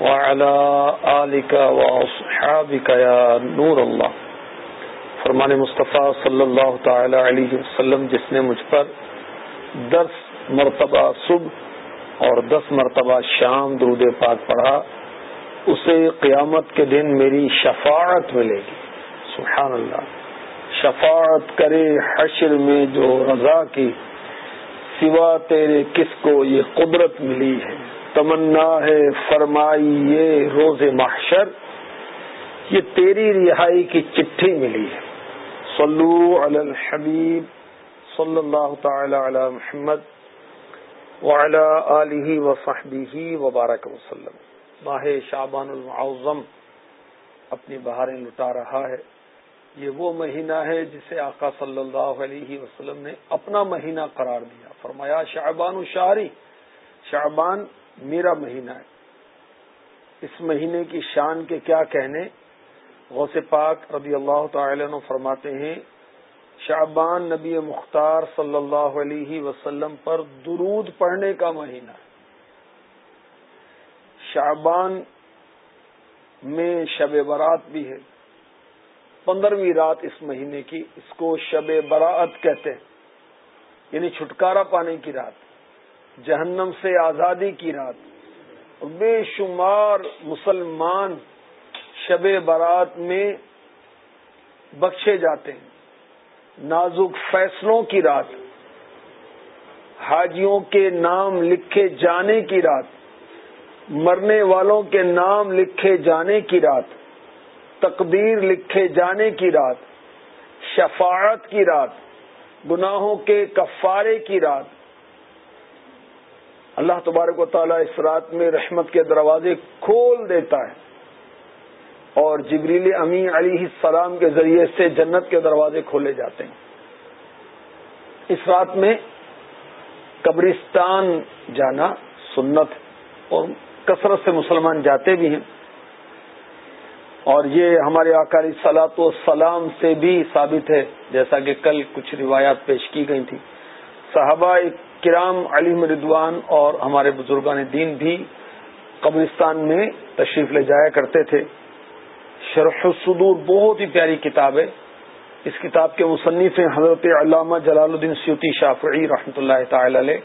وعلى آلك وأصحابك يا نور الله. فرمان مصطفیٰ صلی اللہ تعالی علیہ وسلم، جس نے مجھ پر دس مرتبہ صبح اور دس مرتبہ شام درود پاک پڑھا، اسے قیامت کے دن میری شفاعت ملے گی۔ سبحان اللہ۔ شفاعت کرے حشر میں جو رضا کی سوا تیرے کس کو یہ قدرت ملی ہے؟ تمنا ہے، فرمائی یہ روز محشر، یہ تیری رہائی کی چٹھی ملی ہے۔ صلو علی الحبیب، صلی اللہ تعالی علی محمد وعلی آلہ وصحبہ وبارک وسلم۔ ماہ شعبان المعظم اپنی بہاریں لٹا رہا ہے۔ یہ وہ مہینہ ہے جسے آقا صلی اللہ علیہ وسلم نے اپنا مہینہ قرار دیا۔ فرمایا، شعبان الشاری شعبان میرا مہینہ ہے۔ اس مہینے کی شان کے کیا کہنے؟ غوث پاک رضی اللہ تعالی عنہ فرماتے ہیں، شعبان نبی مختار صلی اللہ علیہ وسلم پر درود پڑھنے کا مہینہ ہے۔ شعبان میں شب برات بھی ہے۔ پندرہویں رات اس مہینے کی اس کو شب برات کہتے ہیں۔ یعنی چھٹکارا پانے کی رات، جہنم سے آزادی کی رات۔ بے شمار مسلمان شب برات میں بخشے جاتے ہیں۔ نازک فیصلوں کی رات، حاجیوں کے نام لکھے جانے کی رات، مرنے والوں کے نام لکھے جانے کی رات۔ تقدیر لکھے جانے کی رات، شفاعت کی رات، گناہوں کے کفارے کی رات۔ اللہ تبارک و تعالیٰ اس رات میں رحمت کے دروازے کھول دیتا ہے اور جبریل امی علی السلام کے ذریعے سے جنت کے دروازے کھولے جاتے ہیں۔ اس رات میں قبرستان جانا سنت اور کثرت سے مسلمان جاتے بھی ہیں۔ اور یہ ہمارے آکاری سلاط و سلام سے بھی ثابت ہے، جیسا کہ کل کچھ روایات پیش کی گئی تھی صحابہ کرام علی مردوان اور ہمارے بزرگان دین بھی قبرستان میں تشریف لے جایا کرتے تھے۔ شرح الصدور بہت ہی پیاری کتاب ہے۔ اس کتاب کے مصنف ہیں حضرت علامہ جلال الدین سیوتی شافعی رحمۃ اللہ تعالی علیہ،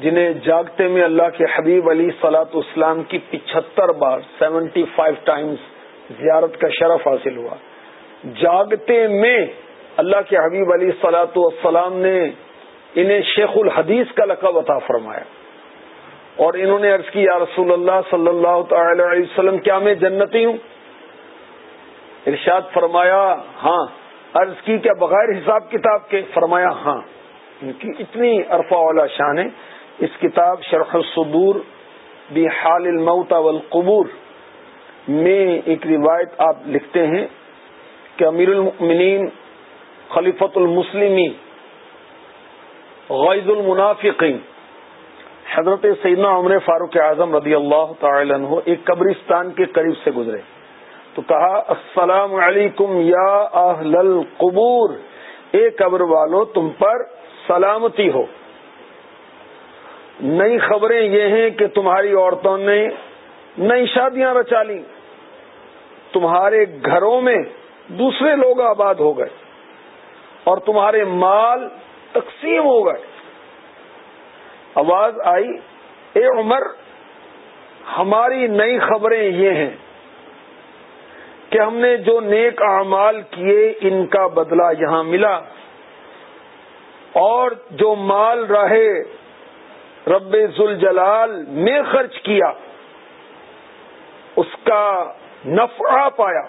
جنہیں جاگتے میں اللہ کے حبیب علی سلاط اسلام کی پچہتر بار سیونٹی فائیو ٹائمز زیارت کا شرف حاصل ہوا۔ جاگتے میں اللہ کے حبیب علی سلاط والسلام نے انہیں شیخ الحدیث کا لقب عطا فرمایا۔ اور انہوں نے عرض کی، یا رسول اللہ صلی اللہ تعالی علیہ وسلم، کیا میں جنتی ہوں؟ ارشاد فرمایا ہاں۔ عرض کی کیا بغیر حساب کتاب کے فرمایا ہاں۔ ان کی اتنی عرفہ والا شان ہے۔ اس کتاب شرح الصدور بحال الموت والقبور میں ایک روایت آپ لکھتے ہیں کہ امیر المؤمنین خلیفت المسلمین غیظ المنافقین، حضرت سیدنا عمر فاروق اعظم رضی اللہ تعالی عنہ ایک قبرستان کے قریب سے گزرے۔ تو کہا، السلام علیکم یا اہل القبور، اے قبر والو، تم پر سلامتی ہو۔ نئی خبریں یہ ہیں کہ تمہاری عورتوں نے نئی شادیاں رچا لی تمہارے گھروں میں دوسرے لوگ آباد ہو گئے اور تمہارے مال تقسیم ہو گئے۔ آواز آئی، اے عمر، ہماری نئی خبریں یہ ہیں کہ ہم نے جو نیک اعمال کیے، ان کا بدلہ یہاں ملا۔ اور جو مال رہے، رب ذوالجلال میں خرچ کیا، اس کا نفع پایا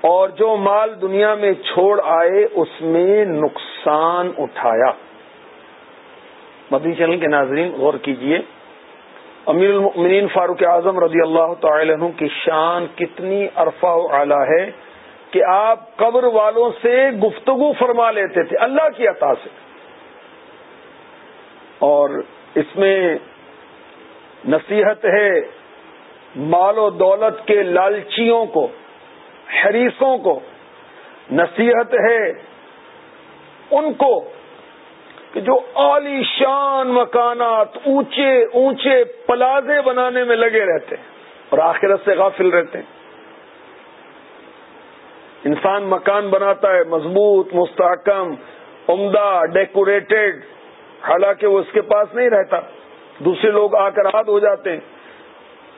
اور جو مال دنیا میں چھوڑ آئے اس میں نقصان اٹھایا۔ مدنی چینل کے ناظرین، غور کیجیے۔ امیر المؤمنین فاروق اعظم رضی اللہ تعالی عنہ کی شان کتنی عرفہ و اعلی ہے کہ آپ قبر والوں سے گفتگو فرما لیتے تھے، اللہ کی عطا سے۔ اور اس میں نصیحت ہے مال و دولت کے لالچیوں کو، حریصوں کو نصیحت ہے ان کو کہ جو عالی شان مکانات اونچے اونچے پلازے بنانے میں لگے رہتے ہیں اور آخرت سے غافل رہتے ہیں۔ انسان مکان بناتا ہے، مضبوط، مستحکم، عمدہ ڈیکوریٹڈ حالانکہ وہ اس کے پاس نہیں رہتا۔ دوسرے لوگ آ کر ہاتھ ہو جاتے ہیں۔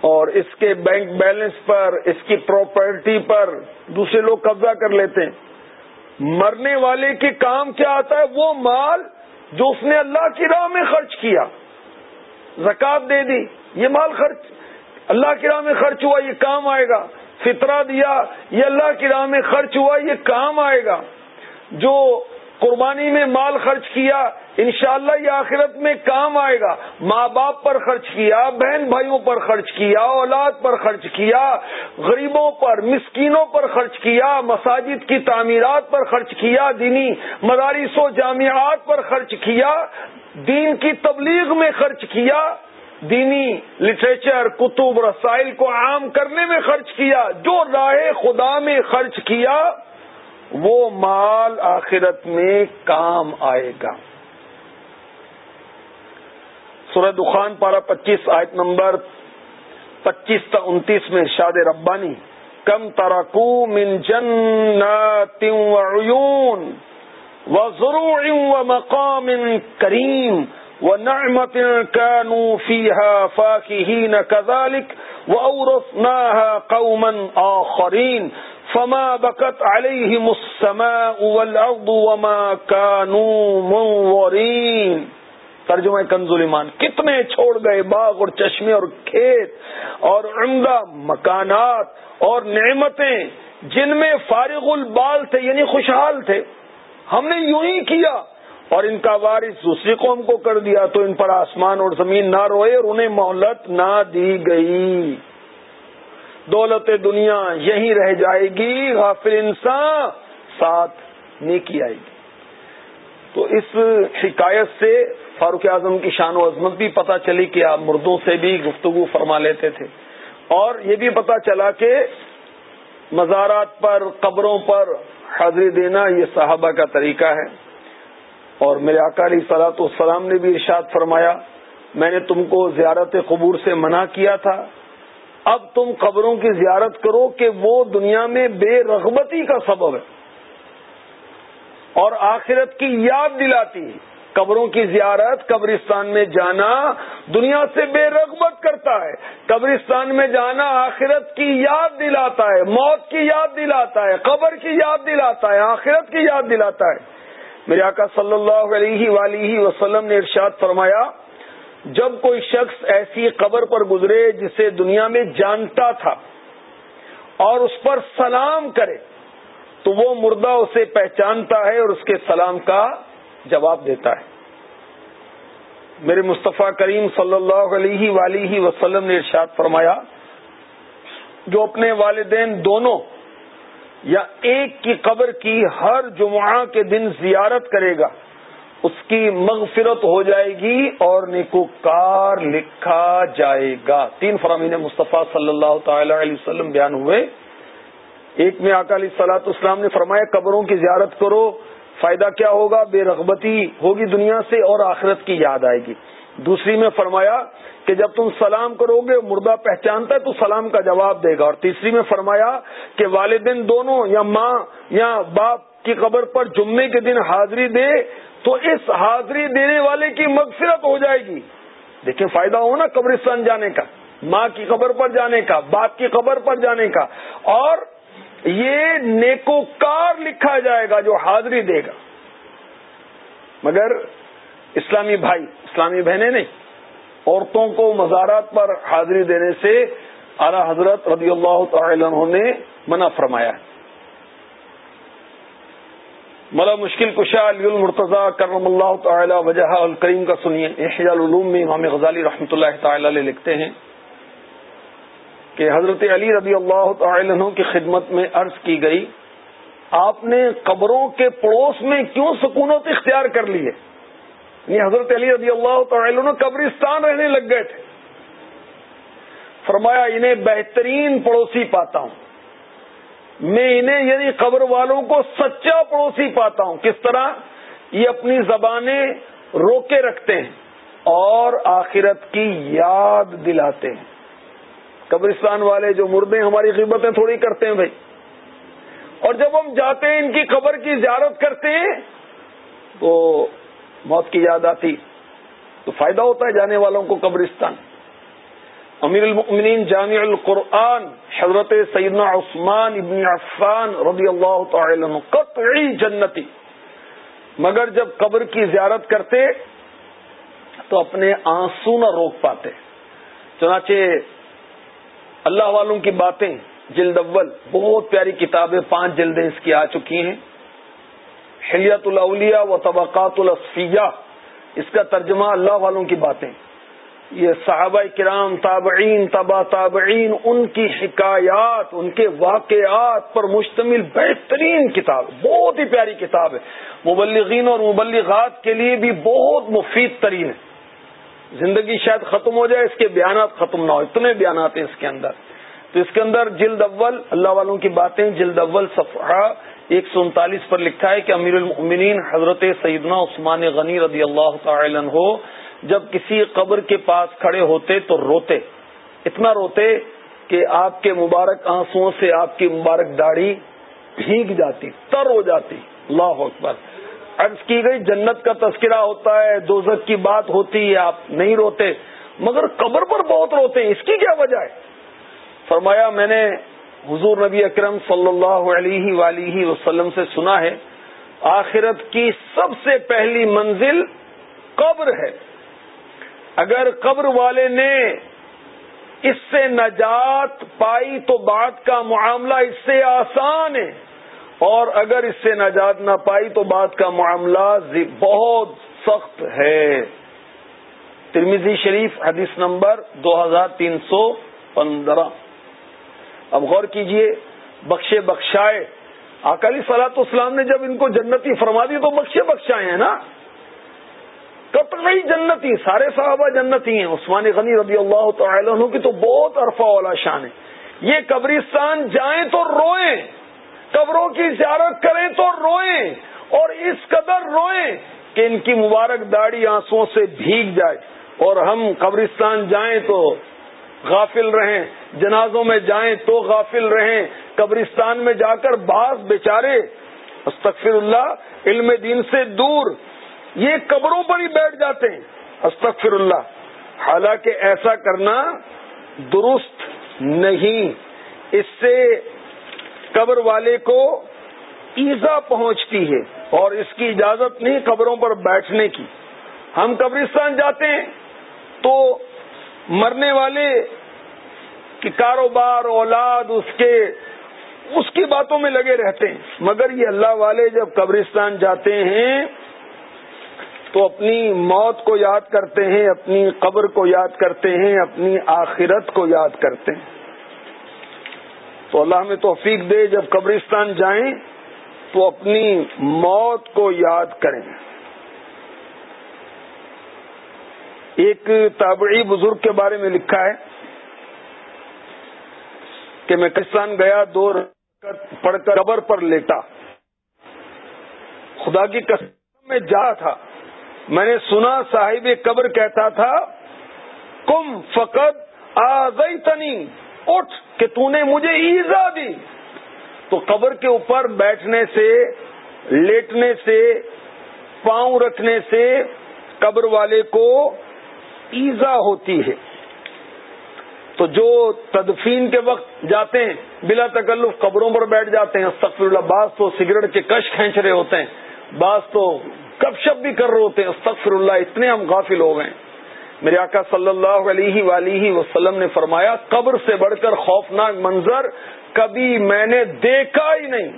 اور اس کے بینک بیلنس پر، اس کی پراپرٹی پر دوسرے لوگ قبضہ کر لیتے ہیں۔ مرنے والے کے کام کیا آتا ہے؟ وہ مال جو اس نے اللہ کی راہ میں خرچ کیا۔ زکات دے دی، یہ مال خرچ، اللہ کی راہ میں خرچ ہوا، یہ کام آئے گا۔ فطرہ دیا، یہ اللہ کی راہ میں خرچ ہوا، یہ کام آئے گا۔ جو قربانی میں مال خرچ کیا انشاءاللہ یہ آخرت میں کام آئے گا۔ ماں باپ پر خرچ کیا، بہن بھائیوں پر خرچ کیا، اولاد پر خرچ کیا، غریبوں پر، مسکینوں پر خرچ کیا، مساجد کی تعمیرات پر خرچ کیا، دینی مدارس و جامعات پر خرچ کیا، دین کی تبلیغ میں خرچ کیا، دینی لٹریچر، کتب، رسائل کو عام کرنے میں خرچ کیا، جو راہ خدا میں خرچ کیا، وہ مال آخرت میں کام آئے گا۔ سورہ دخان پارہ پچیس آیت نمبر پچیس تا انتیس میں ارشاد ربانی، کم ترکو من جنات وعیون وزروع ومقام کریم ونعمت كانوا فيها فاكهين كذلك وأورثناها قوما آخرين فما بكت عليهم السماء والأرض وما كانوا منظرين ترجمہ کنزول ایمان، کتنے چھوڑ گئے باغ اور چشمے اور کھیت اور عمدہ مکانات اور نعمتیں، جن میں فارغ البال تھے یعنی خوشحال تھے۔ ہم نے یوں ہی کیا اور ان کا وارث دوسری قوم کو کر دیا تو ان پر آسمان اور زمین نہ روئے اور انہیں مہلت نہ دی گئی۔ دولت دنیا یہی رہ جائے گی، غافل انسان ساتھ نیکی آئے گی۔ تو اس شکایت سے فاروق اعظم کی شان و عظمت بھی پتہ چلی کہ آپ مردوں سے بھی گفتگو فرما لیتے تھے۔ اور یہ بھی پتہ چلا کہ مزارات پر، قبروں پر حاضری دینا یہ صحابہ کا طریقہ ہے۔ اور میرے اکالی سلاط السلام نے بھی ارشاد فرمایا، میں نے تم کو زیارت قبور سے منع کیا تھا۔ اب تم قبروں کی زیارت کرو کہ وہ دنیا میں بے رغبتی کا سبب ہے۔ اور آخرت کی یاد دلاتی قبروں کی زیارت قبرستان میں جانا دنیا سے بے رغبت کرتا ہے قبرستان میں جانا آخرت کی یاد دلاتا ہے موت کی یاد دلاتا ہے قبر کی یاد دلاتا ہے آخرت کی یاد دلاتا ہے میرے آقا صلی اللہ علیہ ولیہ وسلم نے ارشاد فرمایا، جب کوئی شخص ایسی قبر پر گزرے جسے دنیا میں جانتا تھا اور اس پر سلام کرے تو وہ مردہ اسے پہچانتا ہے اور اس کے سلام کا جواب دیتا ہے۔ میرے مصطفیٰ کریم صلی اللہ علیہ ولیہ وسلم نے ارشاد فرمایا، جو اپنے والدین دونوں یا ایک کی قبر کی ہر جمعہ کے دن زیارت کرے گا، اس کی مغفرت ہو جائے گی اور نیکوکار لکھا جائے گا۔ تین فرامین مصطفیٰ صلی اللہ تعالی علیہ وسلم بیان ہوئے۔ ایک میں اکالی سلاط اسلام نے فرمایا، قبروں کی زیارت کرو، فائدہ کیا ہوگا؟ بے رغبتی ہوگی دنیا سے اور آخرت کی یاد آئے گی۔ دوسری میں فرمایا کہ جب تم سلام کرو گے، مردہ پہچانتا ہے تو سلام کا جواب دے گا۔ اور تیسری میں فرمایا کہ والدین دونوں یا ماں یا باپ کی قبر پر جمعے کے دن حاضری دے تو اس حاضری دینے والے کی مغفرت ہو جائے گی۔ دیکھیں فائدہ ہو نا قبرستان جانے کا، ماں کی قبر پر جانے کا، باپ کی قبر پر جانے کا۔ اور یہ نیکوکار لکھا جائے گا جو حاضری دے گا۔ مگر اسلامی بھائی، اسلامی بہنیں نہیں، عورتوں کو مزارات پر حاضری دینے سے اعلی حضرت رضی اللہ تعالی عنہ نے منع فرمایا ہے۔ مشکل کشا علی المرتضی کرم اللہ تعالی وجہ الکریم کا سنیے۔ احیاء العلوم میں امام غزالی رحمۃ اللہ تعالی علیہ لکھتے ہیں۔ کہ حضرت علی رضی اللہ تعالی عنہ کی خدمت میں عرض کی گئی، آپ نے قبروں کے پڑوس میں کیوں سکونت اختیار کر لی ہے؟ یعنی حضرت علی رضی اللہ تعالی عنہ قبرستان رہنے لگ گئے تھے۔ فرمایا، انہیں بہترین پڑوسی پاتا ہوں۔ میں انہیں یعنی قبر والوں کو سچا پڑوسی پاتا ہوں۔ کس طرح؟ یہ اپنی زبانیں روکے رکھتے ہیں اور آخرت کی یاد دلاتے ہیں۔ قبرستان والے جو مردے ہماری قیمتیں تھوڑی کرتے ہیں بھائی۔ اور جب ہم جاتے ہیں ان کی قبر کی زیارت کرتے ہیں، تو موت کی یاد آتی۔ تو فائدہ ہوتا ہے جانے والوں کو قبرستان۔ امیر المؤمنین جامع القرآن حضرت سیدنا عثمان ابن عفان رضی اللہ تعالی عنہ، قطعی جنتی۔ مگر جب قبر کی زیارت کرتے، تو اپنے آنسو نہ روک پاتے۔ چنانچہ اللہ والوں کی باتیں جلد اول، بہت پیاری کتابیں، پانچ جلدیں اس کی آ چکی ہیں۔ حلیت الاولیاء و طبقات الصفیہ اس کا ترجمہ اللہ والوں کی باتیں۔ یہ صحابہ کرام، تابعین، تبا تابعین، ان کی حکایات، ان کے واقعات پر مشتمل بہترین کتاب، بہت ہی پیاری کتاب ہے۔ مبلغین اور مبلغات کے لیے بھی بہت مفید ترین ہے۔ زندگی شاید ختم ہو جائے، اس کے بیانات ختم نہ ہو اتنے بیانات ہیں اس کے اندر۔ تو اس کے اندر جلد اول، اللہ والوں کی باتیں جلد اول صفحہ ایک سو انتالیس پر لکھا ہے کہ امیر المؤمنین حضرت سیدنا عثمان غنی رضی اللہ تعالی عنہ جب کسی قبر کے پاس کھڑے ہوتے تو روتے۔ اتنا روتے کہ آپ کے مبارک آنسو سے آپ کی مبارک داڑھی بھیگ جاتی، تر ہو جاتی۔ اللہ اکبر۔ عرض کی گئی، جنت کا تذکرہ ہوتا ہے دوزک کی بات ہوتی ہے، آپ نہیں روتے۔ مگر قبر پر بہت روتے ہیں اس کی کیا وجہ ہے؟ فرمایا، میں نے حضور نبی اکرم صلی اللہ علیہ ولیہ وسلم سے سنا ہے، آخرت کی سب سے پہلی منزل قبر ہے۔ اگر قبر والے نے اس سے نجات پائی تو بات کا معاملہ اس سے آسان ہے۔ اور اگر اس سے نجات نہ پائی تو بات کا معاملہ بہت سخت ہے۔ ترمیزی شریف حدیث نمبر دو ہزار تین سو پندرہ۔ اب غور کیجیے، بخشے بخشائے۔ اکالی سلاط اسلام نے جب ان کو جنتی فرما دی تو بخشے بخشائے ہیں نا؟ قطعی جنتی، سارے صحابہ جنتی ہیں۔ عثمان غنی رضی اللہ تعالی عنہ کی تو بہت عرفہ والا شان ہے۔ یہ قبرستان جائیں تو روئیں۔ قبروں کی زیارت کریں تو روئیں اور اس قدر روئیں کہ ان کی مبارک داڑھی آنسو سے بھیگ جائے اور ہم قبرستان جائیں تو غافل رہیں، جنازوں میں جائیں تو غافل رہیں، قبرستان میں جا کر بعض بیچارے، استغفر اللہ، علم دین سے دور، یہ قبروں پر ہی بیٹھ جاتے ہیں، استغفر اللہ۔ حالانکہ ایسا کرنا درست نہیں، اس سے قبر والے کو ایزا پہنچتی ہے اور اس کی اجازت نہیں قبروں پر بیٹھنے کی۔ ہم قبرستان جاتے ہیں تو مرنے والے کی کاروبار، اولاد، اس کے، اس کی باتوں میں لگے رہتے ہیں۔ مگر یہ اللہ والے جب قبرستان جاتے ہیں تو اپنی موت کو یاد کرتے ہیں، اپنی قبر کو یاد کرتے ہیں، اپنی آخرت کو یاد کرتے ہیں۔ تو اللہ میں توفیق دے جب قبرستان جائیں تو اپنی موت کو یاد کریں۔ ایک تابعی بزرگ کے بارے میں لکھا ہے کہ میں کسان گیا، دو پڑھ کر قبر پر لیٹا۔ خدا کی قسم میں جا تھا۔ میں نے سنا، صاحب قبر کہتا تھا، کم فقط آ تنی اٹھ! کہ تو نے مجھے ایزا دی۔ تو قبر کے اوپر بیٹھنے سے، لیٹنے سے، پاؤں رکھنے سے قبر والے کو ایزا ہوتی ہے۔ تو جو تدفین کے وقت جاتے ہیں، بلا تکلف قبروں پر بیٹھ جاتے ہیں، استغفر اللہ، بعض تو سگریٹ کے کش کھینچ رہے ہوتے ہیں، بعض تو گپ شپ بھی کر رہے ہوتے ہیں، استغفر اللہ، اتنے ہم غافل ہو گئے میرے آقا صلی اللہ علیہ ولیہ وسلم نے فرمایا، قبر سے بڑھ کر خوفناک منظر کبھی میں نے دیکھا ہی نہیں۔